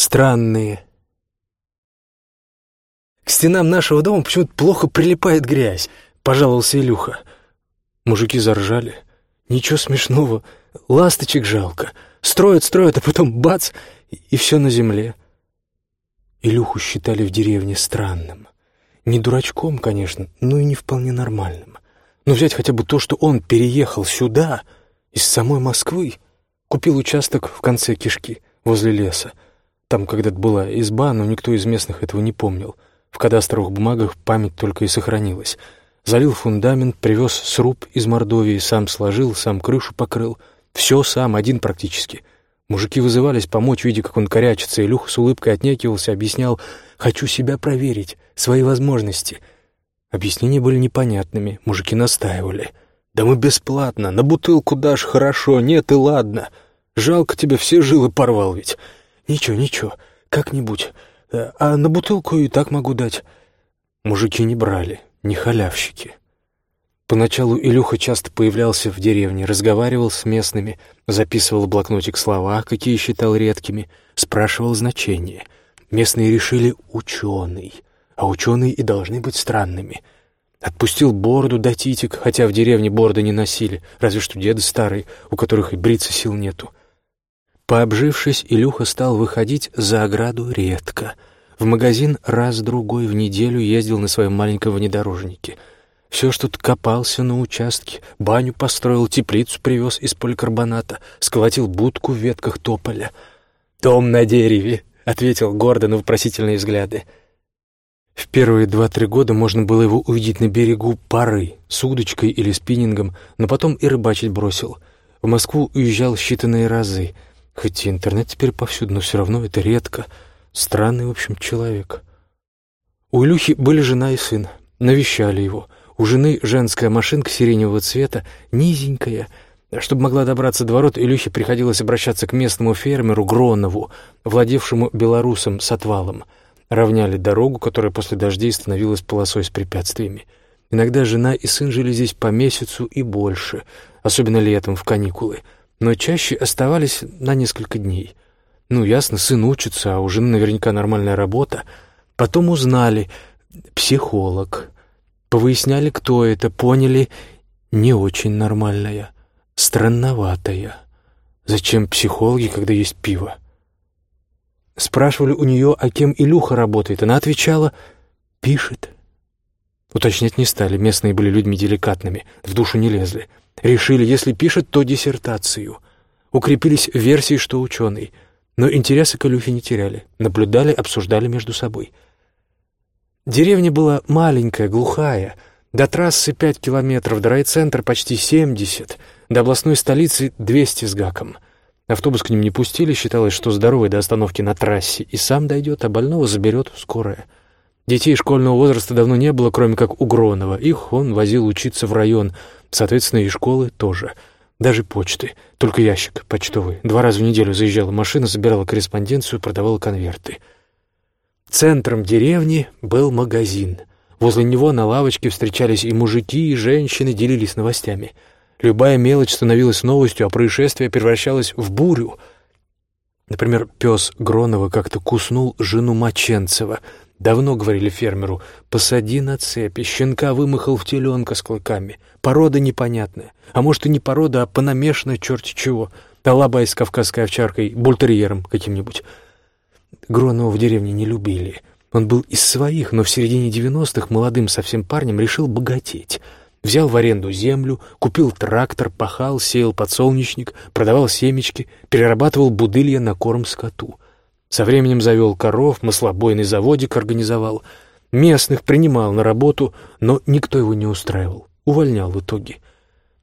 странные. «К стенам нашего дома почему-то плохо прилипает грязь», — пожаловался Илюха. Мужики заржали. «Ничего смешного. Ласточек жалко. Строят, строят, а потом бац, и все на земле». Илюху считали в деревне странным. Не дурачком, конечно, но и не вполне нормальным. Но взять хотя бы то, что он переехал сюда, из самой Москвы, купил участок в конце кишки, возле леса. Там когда-то была изба, но никто из местных этого не помнил. В кадастровых бумагах память только и сохранилась. Залил фундамент, привез сруб из Мордовии, сам сложил, сам крышу покрыл. Все сам, один практически. Мужики вызывались помочь, видя, как он корячится. Илюха с улыбкой отнекивался, объяснял «хочу себя проверить, свои возможности». Объяснения были непонятными, мужики настаивали. «Да мы бесплатно, на бутылку дашь хорошо, нет и ладно. Жалко тебе, все жилы порвал ведь. Ничего, ничего, как-нибудь. Э, а на бутылку и так могу дать». Мужики не брали, не халявщики. Поначалу Илюха часто появлялся в деревне, разговаривал с местными, записывал в блокнотик слова, какие считал редкими, спрашивал значение. Местные решили «ученый», а ученые и должны быть странными. Отпустил бороду до титик, хотя в деревне бороды не носили, разве что деды старые, у которых и бриться сил нету. Пообжившись, Илюха стал выходить за ограду редко. В магазин раз-другой в неделю ездил на своем маленьком внедорожнике — все, что тут копался на участке, баню построил, теплицу привез из поликарбоната, сколотил будку в ветках тополя. «Дом на дереве», — ответил гордо на вопросительные взгляды. В первые два-три года можно было его увидеть на берегу пары, с удочкой или спиннингом, но потом и рыбачить бросил. В Москву уезжал считанные разы, хоть и интернет теперь повсюду, но все равно это редко. Странный, в общем, человек. У Илюхи были жена и сын, навещали его — у жены женская машинка сиреневого цвета, низенькая. Чтобы могла добраться до ворот, Илюхе приходилось обращаться к местному фермеру Гронову, владевшему белорусом с отвалом. Равняли дорогу, которая после дождей становилась полосой с препятствиями. Иногда жена и сын жили здесь по месяцу и больше, особенно летом в каникулы, но чаще оставались на несколько дней. Ну, ясно, сын учится, а у жены наверняка нормальная работа. Потом узнали — психолог — Повыясняли, кто это, поняли — не очень нормальная, странноватая. Зачем психологи, когда есть пиво? Спрашивали у нее, а кем Илюха работает. Она отвечала — пишет. Уточнять не стали, местные были людьми деликатными, в душу не лезли. Решили, если пишет, то диссертацию. Укрепились версии, что ученый. Но интересы к Илюхе не теряли. Наблюдали, обсуждали между собой — Деревня была маленькая, глухая. До трассы пять километров, до райцентра почти семьдесят, до областной столицы двести с гаком. Автобус к ним не пустили, считалось, что здоровый до остановки на трассе, и сам дойдет, а больного заберет скорая. Детей школьного возраста давно не было, кроме как у Гронова. Их он возил учиться в район, соответственно, и школы тоже. Даже почты, только ящик почтовый. Два раза в неделю заезжала машина, забирала корреспонденцию, продавала конверты. Центром деревни был магазин. Возле него на лавочке встречались и мужики, и женщины, делились новостями. Любая мелочь становилась новостью, а происшествие превращалось в бурю. Например, пес Гронова как-то куснул жену Маченцева. Давно говорили фермеру, посади на цепи, щенка вымахал в теленка с клыками. Порода непонятная. А может и не порода, а понамешанная черти чего. Алабай с кавказской овчаркой, бультерьером каким-нибудь. Гронова в деревне не любили. Он был из своих, но в середине девяностых молодым совсем парнем решил богатеть. Взял в аренду землю, купил трактор, пахал, сеял подсолнечник, продавал семечки, перерабатывал будылья на корм скоту. Со временем завел коров, маслобойный заводик организовал. Местных принимал на работу, но никто его не устраивал. Увольнял в итоге.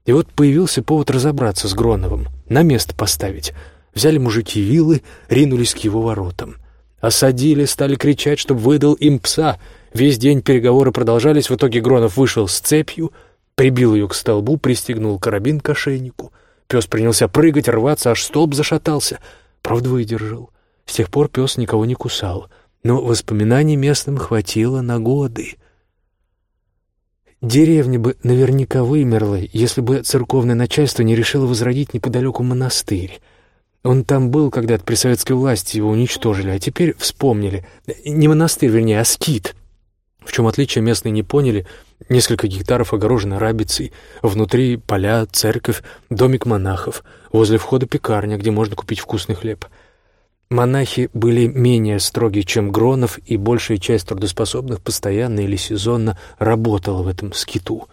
И вот появился повод разобраться с Гроновым, на место поставить — Взяли мужики вилы, ринулись к его воротам. Осадили, стали кричать, чтобы выдал им пса. Весь день переговоры продолжались, в итоге Гронов вышел с цепью, прибил ее к столбу, пристегнул карабин к ошейнику. Пес принялся прыгать, рваться, аж столб зашатался. Правда, выдержал. С тех пор пес никого не кусал, но воспоминаний местным хватило на годы. Деревня бы наверняка вымерла, если бы церковное начальство не решило возродить неподалеку монастырь. Он там был когда-то при советской власти, его уничтожили, а теперь вспомнили. Не монастырь, вернее, а скит. В чем отличие местные не поняли. Несколько гектаров огорожено рабицей. Внутри поля, церковь, домик монахов. Возле входа пекарня, где можно купить вкусный хлеб. Монахи были менее строги, чем Гронов, и большая часть трудоспособных постоянно или сезонно работала в этом скиту.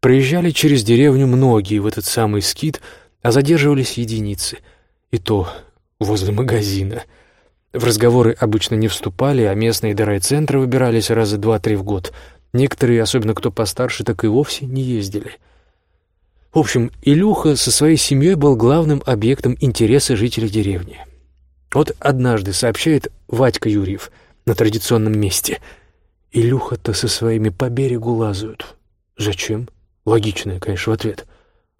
Проезжали через деревню многие в этот самый скит, а задерживались единицы — и то возле магазина. В разговоры обычно не вступали, а местные до райцентра выбирались раза два-три в год. Некоторые, особенно кто постарше, так и вовсе не ездили. В общем, Илюха со своей семьей был главным объектом интереса жителей деревни. Вот однажды сообщает Вадька Юрьев на традиционном месте. Илюха-то со своими по берегу лазают. Зачем? Логичное, конечно, в ответ.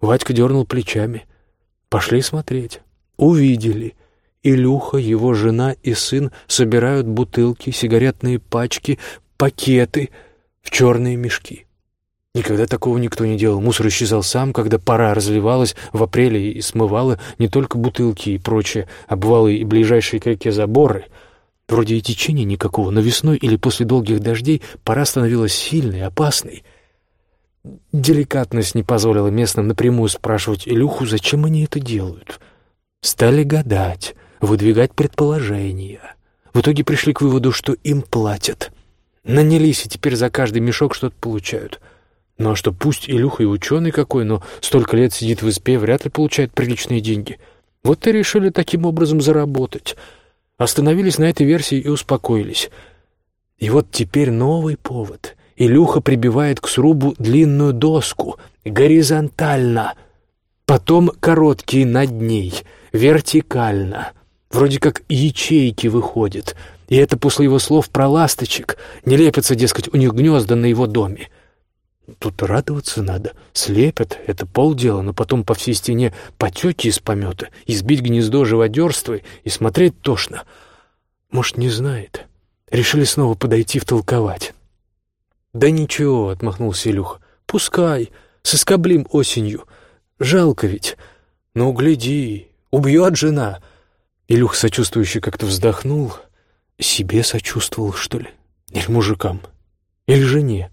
Вадька дернул плечами. Пошли смотреть. Увидели. Илюха, его жена и сын собирают бутылки, сигаретные пачки, пакеты в черные мешки. Никогда такого никто не делал. Мусор исчезал сам, когда пора разливалась в апреле и смывала не только бутылки и прочее, обвалы и ближайшие к реке заборы. Вроде и течения никакого, но весной или после долгих дождей пора становилась сильной, опасной. Деликатность не позволила местным напрямую спрашивать Илюху, зачем они это делают — Стали гадать, выдвигать предположения. В итоге пришли к выводу, что им платят. Нанялись и теперь за каждый мешок что-то получают. Ну а что, пусть Илюха и ученый какой, но столько лет сидит в ИСПе, вряд ли получает приличные деньги. Вот и решили таким образом заработать. Остановились на этой версии и успокоились. И вот теперь новый повод. Илюха прибивает к срубу длинную доску, горизонтально, потом короткие над ней — вертикально. Вроде как ячейки выходят. И это после его слов про ласточек. Не лепятся, дескать, у них гнезда на его доме. Тут радоваться надо. Слепят — это полдела, но потом по всей стене потеки из помета, избить гнездо живодерствой и смотреть тошно. Может, не знает. Решили снова подойти втолковать. «Да ничего», — отмахнулся Илюха. «Пускай, соскоблим осенью. Жалко ведь. Ну, гляди, Убьет жена!» Илюх сочувствующе как-то вздохнул. Себе сочувствовал, что ли? Или мужикам? Или жене?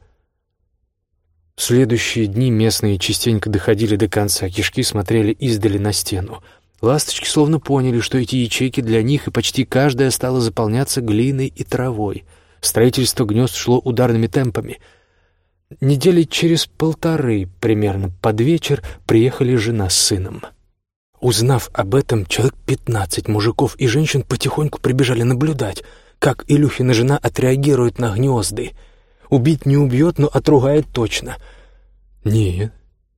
В следующие дни местные частенько доходили до конца, кишки смотрели издали на стену. Ласточки словно поняли, что эти ячейки для них, и почти каждая стала заполняться глиной и травой. Строительство гнезд шло ударными темпами. Недели через полторы, примерно под вечер, приехали жена с сыном. Узнав об этом, человек пятнадцать мужиков и женщин потихоньку прибежали наблюдать, как Илюхина жена отреагирует на гнезды. Убить не убьет, но отругает точно. Нет,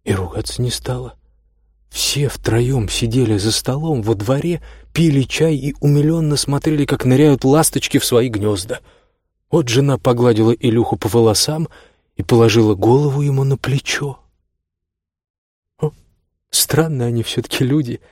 и ругаться не стала. Все втроем сидели за столом во дворе, пили чай и умиленно смотрели, как ныряют ласточки в свои гнезда. Вот жена погладила Илюху по волосам и положила голову ему на плечо. Странные они все-таки люди —